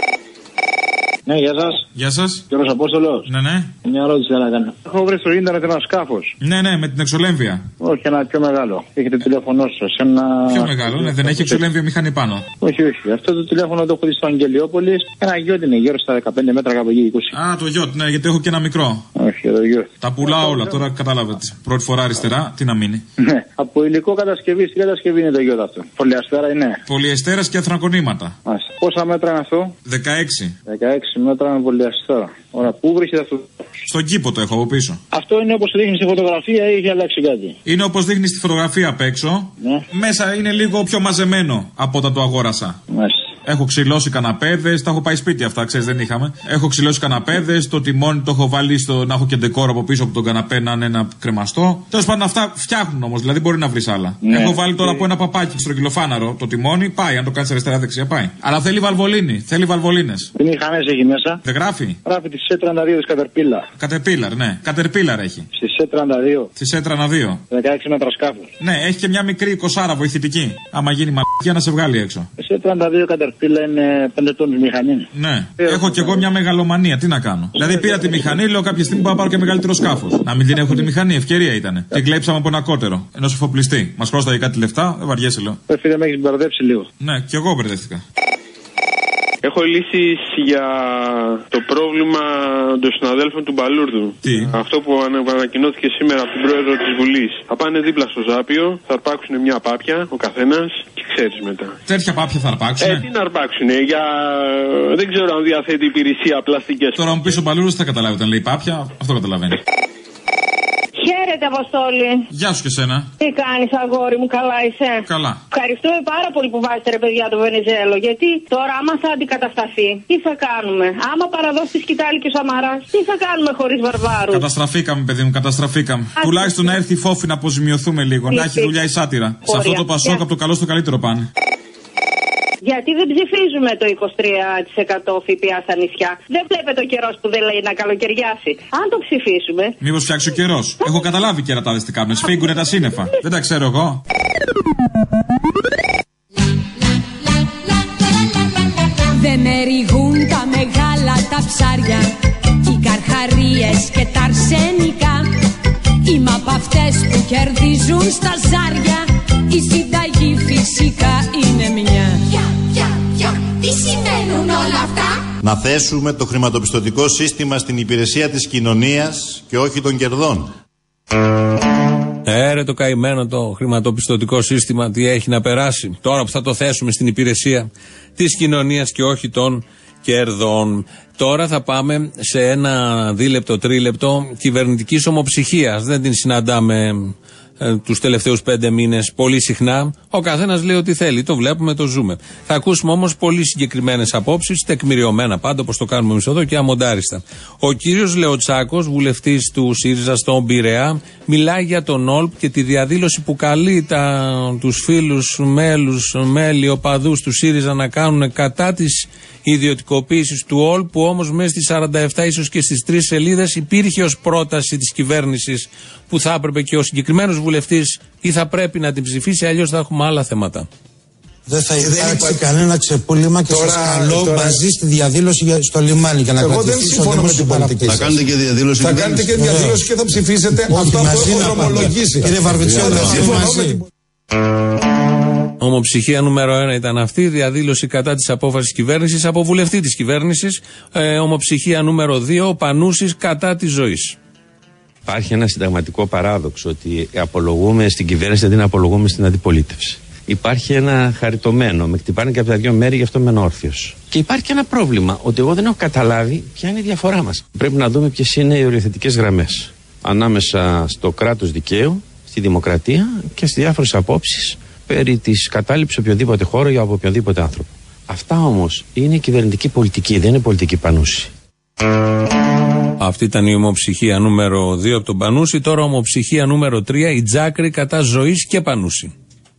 Ναι, γεια σας. Γεια σας. Κύριος Απόστολος. Ναι, ναι. Μια ερώτηση θέλω να κάνω. Έχω βρει στο ίντερνετ ένα σκάφος. Ναι, ναι, με την εξολέμβεια. Όχι, ένα πιο μεγάλο. Έχετε τηλέφωνό σας. Ένα... Πιο μεγάλο, ναι, δεν έχει εξολέμβεια μηχανή πάνω. Όχι, όχι. Αυτό το τηλέφωνο το έχω δει στο Αγγελιόπολης. Ένα γιότ είναι γύρω στα 15 μέτρα κάπου εκεί, 20. Α, το γιότ, ναι, γιατί έχω και ένα μικρό. Όχι, το γιότ. Τα πουλάω όλα, τώρα κατάλαβες. Πρώτη φορά αριστερά, τι να μείνει. Ναι. Από υλικό κατασκευή, τι κατασκευή είναι το γιότ αυτό. Πολυαστέρα είναι. Πολυεστέρας και αθρακονήματα. Μάλιστα. Πόσα μέτρα είναι αυτό; 16. 16 μέτρα με πολυαστέρα. Ωραία. Πού βρίσκεται αυτό; Στον κήπο το έχω από πίσω. Αυτό είναι όπως δείχνει στη φωτογραφία ή έχει αλλάξει κάτι. Είναι όπως δείχνει στη φωτογραφία απ' έξω. Ναι. Μέσα είναι λίγο πιο μαζεμένο από όταν το αγόρασα. Μάλιστα. Έχω ξυλώσει καναπέδες, τα έχω πάει σπίτι αυτά, ξέρεις, δεν είχαμε. Έχω ξυλώσει καναπέδες, το τιμόνι το έχω βάλει στο να έχω και ντεκόρ από πίσω από τον καναπέ να είναι ένα κρεμαστό. Τέλος πάντων, αυτά φτιάχνουν όμως, δηλαδή μπορεί να βρεις άλλα. Ναι. Έχω βάλει τώρα από ένα παπάκι στρογγυλοφάναρο το τιμόνι, πάει. Αν το κάνεις αριστερά-δεξιά, πάει. Αλλά θέλει βαλβολίνη, θέλει βαλβολίνες. Τι μηχανέ έχει μέσα. Δεν γράφει; Γράφει τη C32 της Κατερπίλα. Κατερπίλαρ, ναι. Κατερπίλαρ έχει. Στη C32. Στη Σέτρανα 2. 16 μέτρα σκάφο. Ναι, έχει και μια μικρή κοσάρα βοηθητική. Άμα γίνει μαλακία να σε βγάλει έξω. C32 Κατερπίλα είναι 5 τόνους μηχανή. Ναι. Έχω κι εγώ μια μεγαλομανία. Τι να κάνω. Δηλαδή πήρα τη μηχανή, λέω κάποια στιγμή μπορώ να πάρω και μεγαλύτερο σκάφος. Να μην την έχω τη μηχανή, ευκαιρία ήταν. Την κλέψαμε από ένα κότερο. Ενός εφοπλιστή. Μας χρώσταγε κάτι λεφτά, δεν βαριέσαι λέω. Πρέπει να με έχεις μπερδέψει λίγο. Ναι, κι εγώ μπερδεύτηκα. Έχω λύσεις για το πρόβλημα των συναδέλφων του Μπαλούρδου. Τι; Αυτό που ανα- ανακοινώθηκε σήμερα από την πρόεδρο της Βουλής. Θα πάνε δίπλα στο Ζάπιο, θα αρπάξουν μια πάπια ο καθένας και ξέρεις μετά. Τέτοια πάπια θα αρπάξουν. Ε, τι να αρπάξουν, για. Δεν ξέρω αν διαθέτει υπηρεσία πλαστικές. Τώρα μου πεις ο Μπαλούρο θα καταλάβει όταν λέει πάπια, αυτό καταλαβαίνεις. Χαίρετε, Αποστόλη. Γεια σου και σένα. Τι κάνεις, αγόρι μου, καλά είσαι; Καλά. Ευχαριστούμε πάρα πολύ που βάζετε ρε παιδιά το Βενιζέλο. Γιατί τώρα, άμα θα αντικατασταθεί, τι θα κάνουμε; Άμα παραδώσει τη σκητάλη και ο Σαμαράς, τι θα κάνουμε χωρίς βαρβάρους; Καταστραφήκαμε, παιδί μου, καταστραφήκαμε. Τουλάχιστον να έρθει η φόφη να αποζημιωθούμε λίγο. Να έχει δουλειά η σάτυρα. Σε αυτό το πασόκ από το καλό στο καλύτερο πάνε. Γιατί δεν ψηφίζουμε το 23% ΦΠΑ στα νησιά. Δεν βλέπετε ο καιρός που δεν λέει να καλοκαιριάσει. Αν το ψηφίσουμε. Μήπως φτιάξει ο καιρός. Έχω καταλάβει κερατάδε τι κάνουν. Σφίγγουνε τα σύννεφα. Δεν τα ξέρω εγώ. Δεν με ρηγούν τα μεγάλα τα ψάρια Οι καρχαρίες και τα αρσενικά Είμαι από αυτές που κερδίζουν στα ζάρια Η συνταγή φυσικά είναι μια Πια, πια, πια, τι σημαίνουν όλα αυτά; Να θέσουμε το χρηματοπιστωτικό σύστημα στην υπηρεσία της κοινωνίας και όχι των κερδών. Έρε το καημένο το χρηματοπιστωτικό σύστημα τι έχει να περάσει. Τώρα που θα το θέσουμε στην υπηρεσία της κοινωνίας και όχι των κερδών. Τώρα θα πάμε σε ένα δίλεπτο, τρίλεπτο κυβερνητικής ομοψυχίας. Δεν την συναντάμε ε, τους τελευταίους πέντε μήνες πολύ συχνά. Ο καθένας λέει ό,τι θέλει. Το βλέπουμε, το ζούμε. Θα ακούσουμε όμως πολύ συγκεκριμένες απόψεις, τεκμηριωμένα πάντα, όπως το κάνουμε εμείς εδώ και αμοντάριστα. Ο κύριος Λεοτσάκο, βουλευτής του ΣΥΡΙΖΑ στον Πειραιά, μιλάει για τον ΟΛΠ και τη διαδήλωση που καλεί τους φίλους, μέλους, μέλη, οπαδούς του ΣΥΡΙΖΑ να κάνουν κατά της ιδιωτικοποίησης του ΟΛ, που όμως μέσα στις 47 ίσως και στις 3 σελίδες υπήρχε ως πρόταση της κυβέρνησης που θα έπρεπε και ο συγκεκριμένος βουλευτής ή θα πρέπει να την ψηφίσει, αλλιώς θα έχουμε άλλα θέματα. Δεν θα υπάρξει κανένα ξεπούλημα και τώρα, σας καλώ τώρα... μαζί στη διαδήλωση για- στο λιμάνι για να Εγώ δεν κρατηθήσω συμφωνώ με την δημόσιο πολιτική παραπάνω. σας. Θα κάνετε και διαδήλωση Θα κάνετε και κυβέρνησης. διαδήλωση και θα ψηφίσετε Όχι, αυτό που μαζί έχω να πάμε. δρομολογήσει. Κύριε Βαρβιτσιώνα, Δεν μαζί. Συμφωνώ με την Ομοψυχία νούμερο ένα ήταν αυτή, διαδήλωση κατά της απόφασης κυβέρνησης από βουλευτή της κυβέρνησης. Ε, ομοψυχία νούμερο δύο, ο Πανούσης κατά της ζωής. Υπάρχει ένα συνταγματικό παράδοξο ότι απολογούμε στην κυβέρνηση αντί να απολογούμε στην αντιπολίτευση. Υπάρχει ένα χαριτωμένο, με χτυπάνε και από τα δύο μέρη, γι' αυτό είμαι όρθιος. Και υπάρχει και ένα πρόβλημα, ότι εγώ δεν έχω καταλάβει ποια είναι η διαφορά μας. Πρέπει να δούμε ποιες είναι οι οριοθετικές γραμμές ανάμεσα στο κράτος δικαίου, στη δημοκρατία και στις διάφορες απόψεις περί τη κατάληψη οποιοδήποτε χώρο ή από οποιοδήποτε άνθρωπο. Αυτά όμως είναι κυβερνητική πολιτική, δεν είναι πολιτική πανούση. Αυτή ήταν η ομοψυχία νούμερο 2 από τον Πανούση. Τώρα ομοψυχία νούμερο 3, η Τζάκρη κατά ζωής και Πανούση.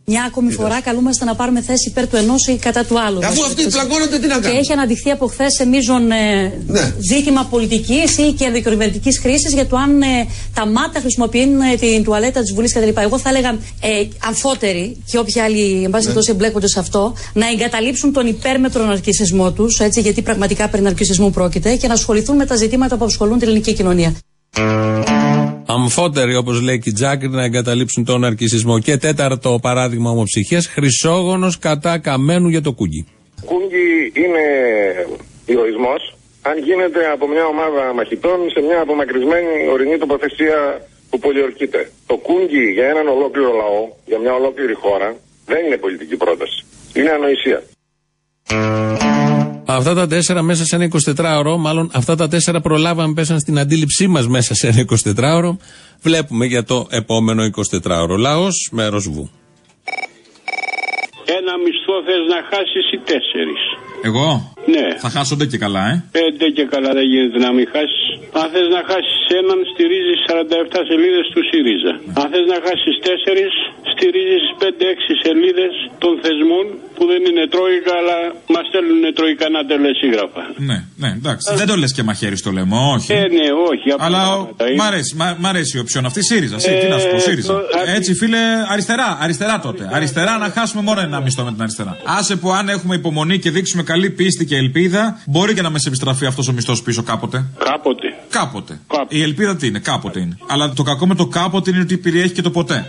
Μια ακόμη φορά καλούμαστε να πάρουμε θέση υπέρ του ενός ή κατά του άλλου. Αφού αυτοί Και πλακώνονται, τι να κάνουν; έχει αναδειχθεί από χθες σε μείζον ε, Ναι. ζήτημα πολιτικής ή και δικαιωματική χρήση για το αν ε, τα μάτια χρησιμοποιούν ε, την τουαλέτα της Βουλής κτλ. Εγώ θα έλεγα ε, αμφότεροι και όποιοι άλλοι εν πάση Ναι. περιπτώσει εμπλέκονται σε αυτό να εγκαταλείψουν τον υπέρμετρο ναρκισισμό τους, γιατί πραγματικά περί ναρκισισμού πρόκειται, και να ασχοληθούν με τα ζητήματα που απασχολούν την ελληνική κοινωνία. Αμφότεροι, όπως λέει και η Τζάκρη, να εγκαταλείψουν τον αρκισισμό. Και τέταρτο παράδειγμα ομοψυχίας, Χρυσόγονος κατά Καμένου για το κούγκι. Κούγκι είναι ηρωισμός αν γίνεται από μια ομάδα μαχητών σε μια απομακρυσμένη ορεινή τοποθεσία που πολιορκείται. Το κούγκι για έναν ολόκληρο λαό, για μια ολόκληρη χώρα, δεν είναι πολιτική πρόταση. Είναι ανοησία. Αυτά τα τέσσερα μέσα σε ένα 24ωρο, μάλλον αυτά τα τέσσερα προλάβαμε, πέσαν στην αντίληψή μας μέσα σε ένα 24ωρο. Βλέπουμε για το επόμενο 24ωρο. Λαός, μέρος βου. Ένα μισθό θες να χάσεις ή τέσσερις; Εγώ. Ναι. Θα χάσονται και καλά, ε. Πέντε και καλά δεν γίνεται να μην χάσεις. Αν θες να χάσεις έναν, στηρίζεις 47 σελίδες του ΣΥΡΙΖΑ. Αν θες να χάσεις τέσσερις, στηρίζεις 5-6 σελίδες των θεσμών που δεν είναι τρόικα, αλλά μας στέλνουν τρόικα να τελεσίγραφα. Ναι, ναι, εντάξει. Δεν το λες και μαχαίρι στο λαιμό, όχι. Ε, ναι, όχι. απλά Αλλά ο- πράγματα είναι. μ' αρέσει, μ' μ' αρέσει η οψιόν αυτή. ΣΥΡΙΖΑ, ΣΥΡΙΖΑ, τι να σου πω, Ε, ΣΥΡΙΖΑ. το- Έτσι, φίλε, αριστερά, αριστερά τότε. Αριστερά να χάσουμε μόνο ένα μισθό με την αριστερά. Άσε που αν έχουμε υπομονή και δείξουμε καλή πίστη και ελπίδα, μπορεί και να με σε επιστραφεί αυτός ο μισθός πίσω κάποτε. Κάποτε. Κάποτε. Η ελπίδα τι είναι, κάποτε είναι. Αλλά το κακό με το κάποτε είναι ότι περιέχει και το ποτέ.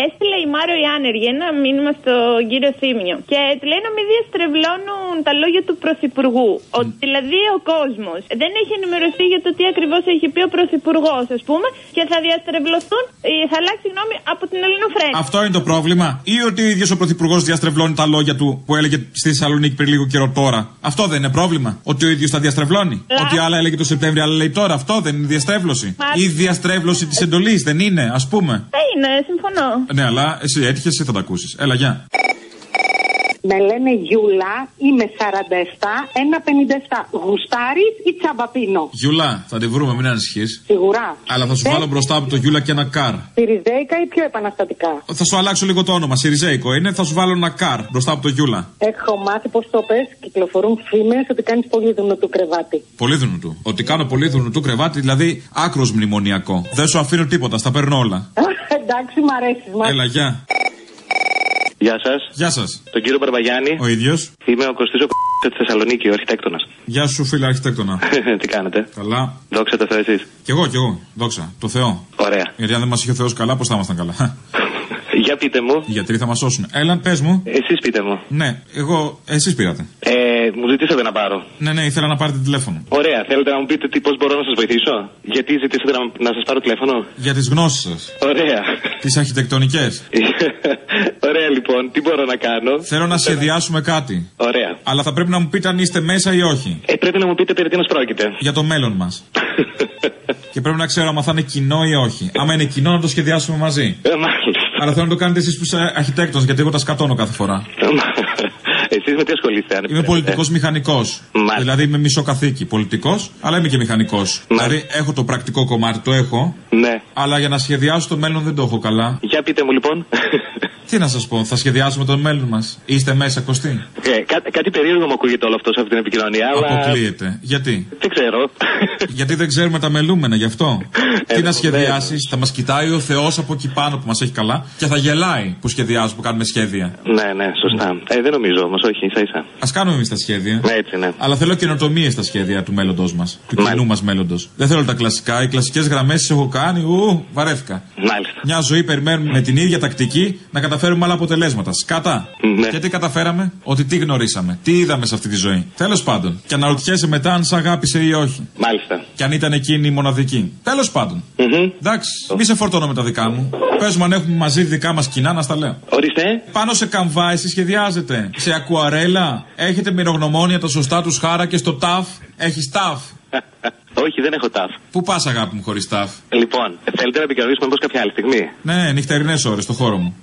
Έστειλε η Μάρο η άνεργη ένα μήνυμα στον κύριο Θήμιο και του λέει να μην διαστρεβλώνουν τα λόγια του Πρωθυπουργού. Ότι δηλαδή ο κόσμος δεν έχει ενημερωθεί για το τι ακριβώς έχει πει ο Πρωθυπουργός, ας πούμε, και θα διαστρεβλωθούν, ε, θα αλλάξει γνώμη από την Ελληνοφρένη. Αυτό είναι το πρόβλημα; Ή ότι ο ίδιος ο Πρωθυπουργός διαστρεβλώνει τα λόγια του που έλεγε στη Θεσσαλονίκη πριν λίγο καιρό τώρα; Αυτό δεν είναι πρόβλημα; Ότι ο ίδιος τα διαστρεβλώνει; Ότι άλλα έλεγε το Σεπτέμβριο, άλλα λέει τώρα; Αυτό δεν είναι διαστρέβλωση; Ή διαστρέβλωση της εντολής, δεν είναι, ας πούμε; Δεν είναι, συμφωνώ. Ναι, αλλά εσύ έτυχες, εσύ θα τα ακούσεις. Έλα, γεια. Με λένε Γιούλα, είμαι 47, 1,57. Γουστάρι ή τσαμπαπίνο. Γιουλά, θα τη βρούμε, μην ανησυχείς. Σίγουρα. Αλλά θα σου Δεν- βάλω μπροστά από το Γιούλα και ένα καρ. Σιριζέικα ή πιο επαναστατικά; Θα σου αλλάξω λίγο το όνομα. Σιριζέικο είναι, θα σου βάλω ένα καρ μπροστά από το Γιούλα. Έχω μάθει πώ το πες. Κυκλοφορούν φήμες ότι κάνεις πολύ του κρεβάτι. Πολύ του. Ότι κάνω πολύ του κρεβάτι, δηλαδή άκρος μνημονιακό. Δεν σου αφήνω τίποτα, στα παίρνω όλα. Εντάξει, μ' αρέσεις. Μ' αρέσει. Έλα, γεια. Γεια σας. Γεια σας. Τον κύριο Μπαρμπαγιάννη. Ο ίδιος. Είμαι ο Κωστής ο της Θεσσαλονίκη, ο αρχιτέκτονας. Γεια σου, φίλε αρχιτέκτονα. Τι κάνετε; Καλά. Δόξα τω Θεώ εσείς. Κι εγώ, κι εγώ. Δόξα. Το Θεό. Ωραία. Γιατί αν δεν μας είχε ο Θεός καλά, πώς θα ήμασταν καλά. Για πείτε μου. Οι γιατροί θα μας σώσουν. Έλα, πες μου. Εσείς πείτε μου. Ναι, εγώ. Εσείς πήρατε. Ε, μου ζητήσατε να πάρω. Ναι, ναι, ήθελα να πάρετε τηλέφωνο. Ωραία. Θέλετε να μου πείτε τι, πώς μπορώ να σας βοηθήσω; Γιατί ζητήσατε να, να σας πάρω τηλέφωνο; Για τις γνώσεις σας. Ωραία. Τις αρχιτεκτονικές. Ωραία λοιπόν. Τι μπορώ να κάνω; Θέλω να σχεδιάσουμε κάτι. Ωραία. Αλλά θα πρέπει να μου πείτε αν είστε μέσα ή όχι. Ε, πρέπει να μου πείτε περί τίνος πρόκειται. Για το μέλλον μας. και πρέπει να ξέρω αν θα είναι κοινό ή όχι. Άμα είναι κοινό, να το σχεδιάσουμε μαζί. Ε, μάλιστα. Αλλά θέλω να το κάνετε εσείς που είσαι αρχιτέκτονο, γιατί εγώ τα σκατώνω κάθε φορά. Εσείς με τι ασχολείστε, αν Είμαι πολιτικός μηχανικός. Δηλαδή είμαι μισό καθήκη πολιτικός, αλλά είμαι και μηχανικός. Δηλαδή έχω το πρακτικό κομμάτι, το έχω. Ναι. Αλλά για να σχεδιάσω το μέλλον δεν το έχω καλά. Για πείτε μου λοιπόν. Τι να σας πω, θα σχεδιάσουμε το μέλλον μας. Είστε μέσα, Κωστή. Ε, κά, κάτι περίεργο μου ακούγεται όλο αυτό σε αυτή την επικοινωνία, αλλά. Αποκλείεται. Γιατί; Δεν ξέρω. Γιατί δεν ξέρουμε τα μελούμενα, γι' αυτό. Ε, Τι να σχεδιάσεις, θα μας κοιτάει ο Θεός από εκεί πάνω που μας έχει καλά και θα γελάει που σχεδιάζουμε, που κάνουμε σχέδια. Ναι, ναι, σωστά. Ε, δεν νομίζω όμως, όχι, ίσα ίσα. Α κάνουμε εμείς τα σχέδια. Ναι, έτσι, ναι. Αλλά θέλω καινοτομίες στα σχέδια του μέλλοντό μας. Του κοινού μας μέλλοντος. Δεν θέλω τα κλασικά. Οι κλασικές γραμμές τις έχω κάνει. Ου, βαρέθηκα. Μάλιστα. Μια ζωή περιμένουμε με την ίδια τακτική να καταφέρουμε άλλα αποτελέσματα. Σκάτα. Ναι. Και τι καταφέραμε, ότι τι γνωρίσαμε, τι είδαμε σε αυτή τη ζωή. Τέλος πάντων. Και αναρωτιέσαι μετά αν σ' αγάπησε ή όχι. Μάλιστα. Και αν ήταν εκείνη η μοναδική. Τέλος πάντων. Εντάξει, μη σε φορτώνω με τα δικά μου. Πες μου αν έχουμε μαζί δικά μας κοινά να στα λέω. Ορίστε. Πάνω σε καμβά, εσύ σχεδιάζετε. Σε ακουαρέλα. Έχετε μυρογνωμόνια τα σωστά τους χάρα και στο ταφ. Έχεις ταφ. όχι, δεν έχω ταφ. Πού πας, αγάπη μου, χωρίς ταφ. Λοιπόν, θέλετε να επικοινωνήσουμε πώ κάποια άλλη στιγμή; Ναι, νυχτερινές ώρες στο χώρο μου.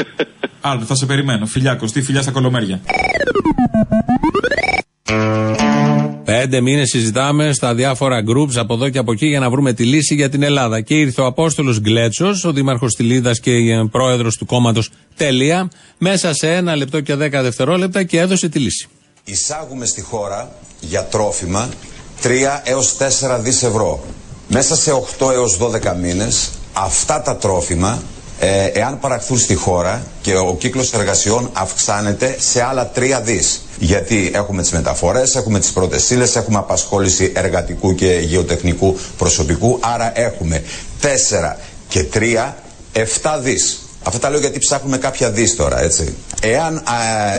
Άντε, θα σε περιμένω. Φιλιά, κοστί, φιλιά στα κολομέρια. Πέντε μήνες συζητάμε στα διάφορα groups από εδώ και από εκεί για να βρούμε τη λύση για την Ελλάδα. Και ήρθε ο Απόστολος Γκλέτσος, ο δήμαρχος Τιλίδα και πρόεδρος του κόμματος Τέλεια, μέσα σε ένα λεπτό και δέκα δευτερόλεπτα και έδωσε τη λύση. Εισάγουμε στη χώρα για τρόφιμα 3 έως 4 δις ευρώ. Μέσα σε 8 έως 12 μήνες αυτά τα τρόφιμα ε, εάν παραχθούν στη χώρα και ο κύκλος εργασιών αυξάνεται σε άλλα 3 δις. Γιατί έχουμε τις μεταφορές, έχουμε τις πρώτες ύλες, έχουμε απασχόληση εργατικού και γεωτεχνικού προσωπικού, άρα έχουμε 4 και 3, 7 δις. Αυτά τα λέω γιατί ψάχνουμε κάποια δις τώρα, έτσι. Εάν α,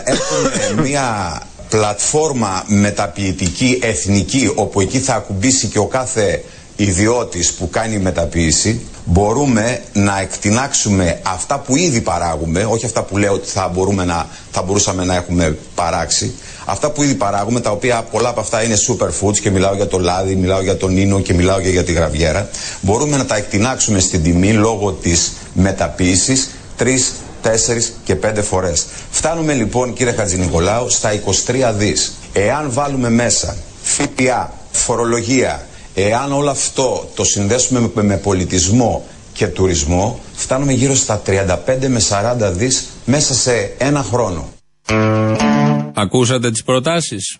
έχουμε μια πλατφόρμα μεταποιητική εθνική όπου εκεί θα ακουμπήσει και ο κάθε ιδιώτης που κάνει μεταποίηση μπορούμε να εκτινάξουμε αυτά που ήδη παράγουμε όχι αυτά που λέω ότι θα, μπορούμε να, θα μπορούσαμε να έχουμε παράξει αυτά που ήδη παράγουμε τα οποία πολλά από αυτά είναι superfoods και μιλάω για το λάδι, μιλάω για τον ίνο και μιλάω και για τη γραβιέρα. Μπορούμε να τα εκτινάξουμε στην τιμή λόγω της μεταποίησης. Τρεις, τέσσερις και πέντε φορές. Φτάνουμε λοιπόν κύριε Χατζηνικολάου στα 23 δις. Εάν βάλουμε μέσα ΦΠΑ, φορολογία, εάν όλο αυτό το συνδέσουμε με, με πολιτισμό και τουρισμό, φτάνουμε γύρω στα 35 με 40 δις μέσα σε ένα χρόνο. Ακούσατε τις προτάσεις;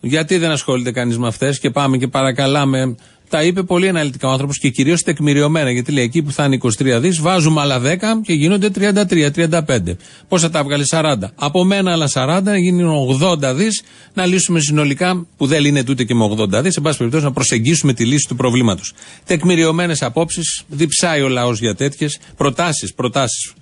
Γιατί δεν ασχολείται κανείς με αυτές και πάμε και παρακαλάμε. Τα είπε πολύ αναλυτικά ο άνθρωπος και κυρίως τεκμηριωμένα. Γιατί λέει εκεί που θα είναι 23 δις, βάζουμε άλλα 10 και γίνονται 33-35. Πόσα τα έβγαλε 40. Από μένα άλλα 40 να γίνουν 80 δις, να λύσουμε συνολικά, που δεν λύνεται ούτε και με 80 δις, εν πάση περιπτώσει να προσεγγίσουμε τη λύση του προβλήματος. Τεκμηριωμένες απόψεις, διψάει ο λαός για τέτοιες προτάσεις. Προτάσεις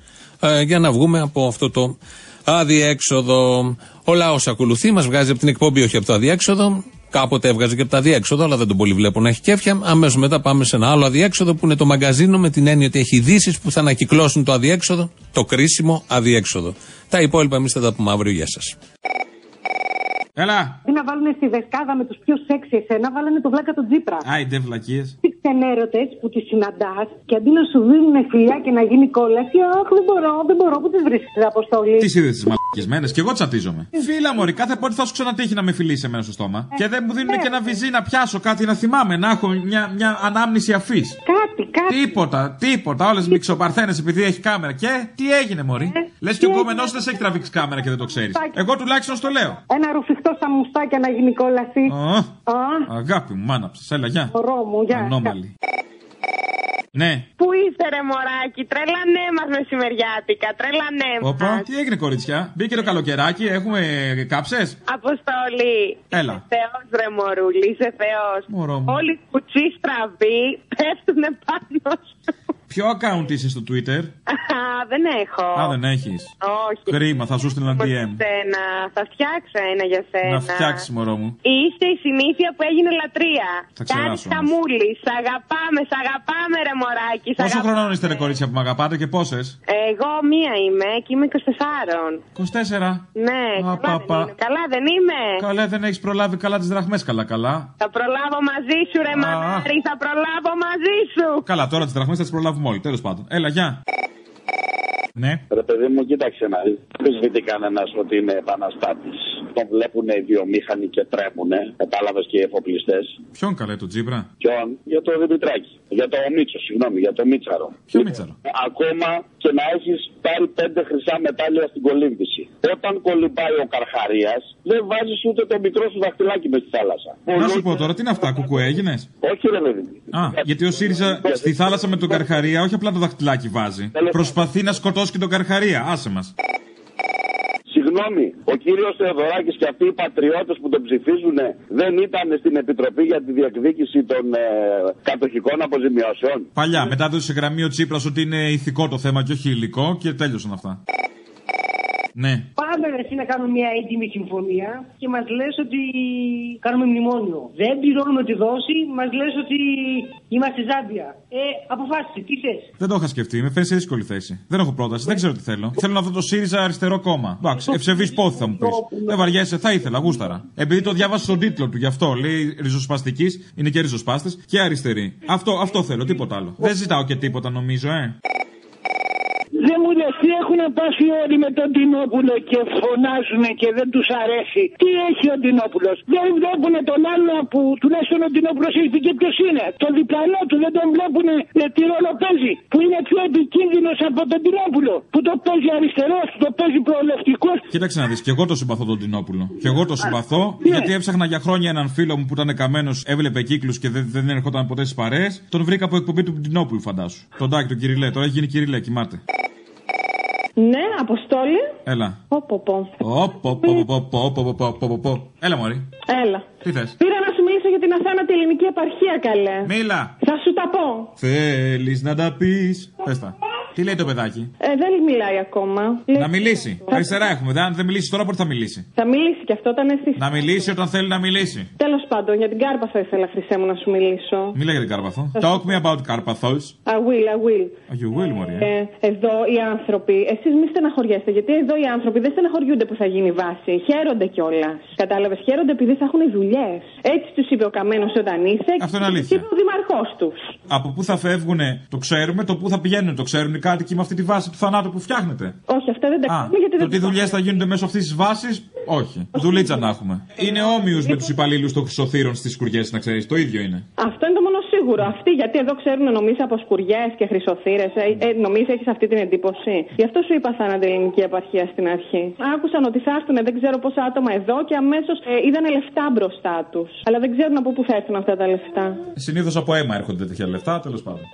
ε, για να βγούμε από αυτό το αδιέξοδο. Ο λαός ακολουθεί, μας βγάζει από την εκπομπή, όχι από το αδιέξοδο. Κάποτε έβγαζε και από το αδιέξοδο, αλλά δεν τον πολύ βλέπω να έχει κέφια. Αμέσως μετά πάμε σε ένα άλλο αδιέξοδο που είναι το μαγκαζίνο με την έννοια ότι έχει ειδήσεις που θα ανακυκλώσουν το αδιέξοδο, το κρίσιμο αδιέξοδο. Τα υπόλοιπα εμείς θα τα πούμε αύριο. Γεια σας. Έλα. Τι να βάλουν στη δεκάδα με τους πιο σεξι εσένα, βάλανε το βλάκα τον Τζίπρα. Άιντε, βλακίες. Τις ξενέρωτες που τη συναντάς και αντί να σου δίνουν φιλιά και να γίνει κόλαση, Αχ, δεν μπορώ, δεν μπορώ, που τις βρίσκεις την αποστολή; Τι είδε τι μαλακισμένες, και εγώ τσατίζομαι. Φίλα μωρή, κάθε πότε θα σου ξανατύχει να με φιλήσει εμένα στο στόμα. Και δεν μου δίνουν και ένα βυζί να πιάσω κάτι να θυμάμαι, να έχω μια, μια ανάμνηση αφής. Κάτι, κάτι. Τίποτα, τίποτα. Όλες μυξοπαρθένε επειδή έχει κάμερα. Και τι έγινε, Μωρή; Λες και ο κομμενό δεν σε έχει τραβήξει κάμερα και δεν το ξέρεις. Εγώ τουλάχιστον στο λέω. Ένα ρουφιχτό στα μουστάκια να γίνει κόλαση. Α, Αγάπη μου, μάνα ψα. Έλα, γεια. Ωρό μου, γεια. Ανώμαλη. Ναι. Πού είστε, ρε μωράκι, τρέλανέ μας μεσημεριάτικα, τρέλανέ μας. Όπα, τι έγινε, κοριτσιά. Μπήκε το καλοκαιράκι, έχουμε κάψες; Αποστολή. Έλα. Θεός, ρε μωρούλη, είσαι Θεός. Μωρό μου. Όλοι οι κουτσί στραβοί πέφτουν πάνω σου. Ποιο account είσαι στο Twitter; Α, δεν έχω. Α, δεν έχεις. Όχι. Κρίμα, θα σου στείλω ένα DM. Σένα. Θα φτιάξω ένα για σένα. Να φτιάξεις, μωρό μου. Είστε η συνήθεια που έγινε λατρεία. Θα Κάτι ξεράσω όμως. χαμούλη. Σ' αγαπάμε, σ' αγαπάμε, ρε μωράκι. Σ' Πόσο αγαπάμε. χρονών είστε, ρε κορίτσια που με αγαπάτε και πόσες; Εγώ μία είμαι και είμαι 24. 24. Ναι, Α, καλά, παπα. δεν είναι. καλά δεν είμαι. Καλέ, δεν έχεις προλάβει καλά τις δραχμές, καλά-καλά. Θα προλάβω μαζί σου, ρε μανάρι, θα προλάβω μαζί σου. Καλά, τώρα τις δραχμές θα τις προλάβουμε όλοι. Τέλος πάντων. Έλα, γεια. Ναι. Ρε παιδί μου, κοίταξε να δεις. Δεν ζητεί κανένας ότι είναι επαναστάτης. Τον βλέπουν οι βιομήχανοι και τρέμουνε. Κατάλαβες και οι εφοπλιστές. Ποιον καλέ, τον Τζίπρα; Ποιον; Για το Δημητράκη. Για το Μίτσο, συγγνώμη, για το Μίτσαρο. Ποιο Μίτσαρο; Ακόμα και να έχεις πάρει πέντε χρυσά μετάλλια στην κολύμβηση. Όταν κολυμπάει ο Καρχαρίας, δεν βάζεις ούτε το μικρό σου δαχτυλάκι μες στη θάλασσα. Να σου πω τώρα, τι είναι αυτά, κουκουέ έγινες; Όχι, ρε παιδί μου. Α, γιατί ο ΣΥΡΙΖΑ στη θάλασσα με τον Καρχαρία όχι απλά το δαχτυλάκι βάζει. Προσπαθεί να σκοτώσει και τον Καρχαρία. Άσε μας. Συγγνώμη, ο κύριος Θεοδωράκης και αυτοί οι πατριώτες που τον ψηφίζουν δεν ήταν στην Επιτροπή για τη διεκδίκηση των ε, κατοχικών αποζημιώσεων; Παλιά, μετά έδωσε σε γραμμή ο Τσίπρας ότι είναι ηθικό το θέμα και όχι υλικό και τέλειωσαν αυτά. Ναι. Πάμε εσύ να κάνουμε μια έντιμη συμφωνία και μας λες ότι κάνουμε μνημόνιο. Δεν πληρώνουμε τη δόση, μας λες ότι είμαστε Ζάμπια. Ε, αποφάσισε, τι θες; Δεν το είχα σκεφτεί, με φέρνει σε δύσκολη θέση. Δεν έχω πρόταση, δεν ξέρω τι θέλω. Θέλω να δω το ΣΥΡΙΖΑ αριστερό κόμμα. Εντάξει, ευσεβή πόθη θα μου πεις. Δεν βαριέσαι, θα ήθελα, γούσταρα. Επειδή το διάβασα στον τίτλο του γι' αυτό. Λέει ριζοσπαστικής, είναι και ριζοσπάστες και αριστερή. Αυτό, αυτό θέλω, τίποτα άλλο. Δεν ζητάω και τίποτα νομίζω, ε. Δεν μου λες τι έχουν πάσει όλοι με τον Τινόπουλο και φωνάζουν και δεν τους αρέσει. Τι έχει ο Τινόπουλος; Δεν βλέπουν τον άλλο που τουλάχιστον ο Τινόπουλος έχει πει και ποιος είναι; Τον διπλανό του δεν τον βλέπουν ε, τι ρόλο παίζει. Που είναι πιο επικίνδυνος από τον Τινόπουλο. Που το παίζει αριστερός, το παίζει προοδευτικός. Κοίταξε να δεις, και εγώ το συμπαθώ τον Τινόπουλο. Και εγώ το συμπαθώ γιατί έψαχνα για χρόνια έναν φίλο μου που ήταν καμένος, έβλεπε κύκλους και δεν, δεν ερχόταν ποτέ στις παρέες. Τον βρήκα από εκπομπή του Τινόπουλου, φαντάσου. Τον Τάκη, τον Κυριλέ, τώρα έχει γίνει Κυριλέ, κοιμάται. Ναι, Αποστόλη. Έλα. Έλα, Μωρή. Έλα. Τι θες; Πήρα να σου μιλήσω για την αθάνατη ελληνική επαρχία, καλέ. Μίλα. Θα σου τα πω. Θέλεις να τα πεις. Πες. Τι λέει το παιδάκι; Ε, δεν μιλάει ακόμα. Να μιλήσει. Αριστερά έχουμε. Αν δεν μιλήσει τώρα, πότε θα μιλήσει. Θα μιλήσει και αυτό όταν εσύ. Να μιλήσει όταν θέλει να μιλήσει. Τέλος πάντων, για την κάρπα θα ήθελα, Χρυσέ μου, να σου μιλήσω. Μίλα για την Κάρπαθο. Talk me about Κάρπαθος. I will, I will. Oh, you will, Μωρή. ε. Ε, εδώ οι άνθρωποι, εσείς μη στεναχωριέστε, γιατί εδώ οι άνθρωποι δεν στεναχωριούνται που θα γίνει βάση. Χαίρονται κιόλας. Κατάλαβες, χαίρονται επειδή θα έχουν δουλειές. Έτσι τους είπε ο Καμένος όταν είσαι. Αυτό είναι και αλήθεια. Τους είπε ο Δημαρχός τους. Από πού θα φεύγουν το ξέρουμε, το πού θα πηγαίνουν το ξέρουν οι κάτοικοι με αυτή τη βάση του θανάτου που φτιάχνετε; Όχι, αυτά δεν τα Α, ξέρουμε γιατί το δεν τι δουλειές θα γίνονται μέσω αυτής της βάσης, όχι. Δουλίτσα να έχουμε. Είναι όμοιους με τους υπαλλήλους των χρυσοθύρων στις σκουριές, να ξέρεις. Το ίδιο είναι. Αυτό είναι το μόνο σίγουρο. Αυτοί γιατί εδώ ξέρουν νομίζεις από σκουριές και χρυσοθύρες. Ε, ε, νομίζω έχεις αυτή την εντύπωση. Γι' αυτό σου είπα θάνατη ελληνική επαρχία στην αρχή. Άκουσαν ότι θα έρθουν δεν ξέρω πόσα άτομα εδώ και αμέσως ε, είδαν λεφτά μπροστά τους. Αλλά δεν ξέρουν από πού θα έρθουν αυτά τα λεφτά. Συνήθως από αίμα έρχονται τέτοια λεφτά, τέλος πάντων.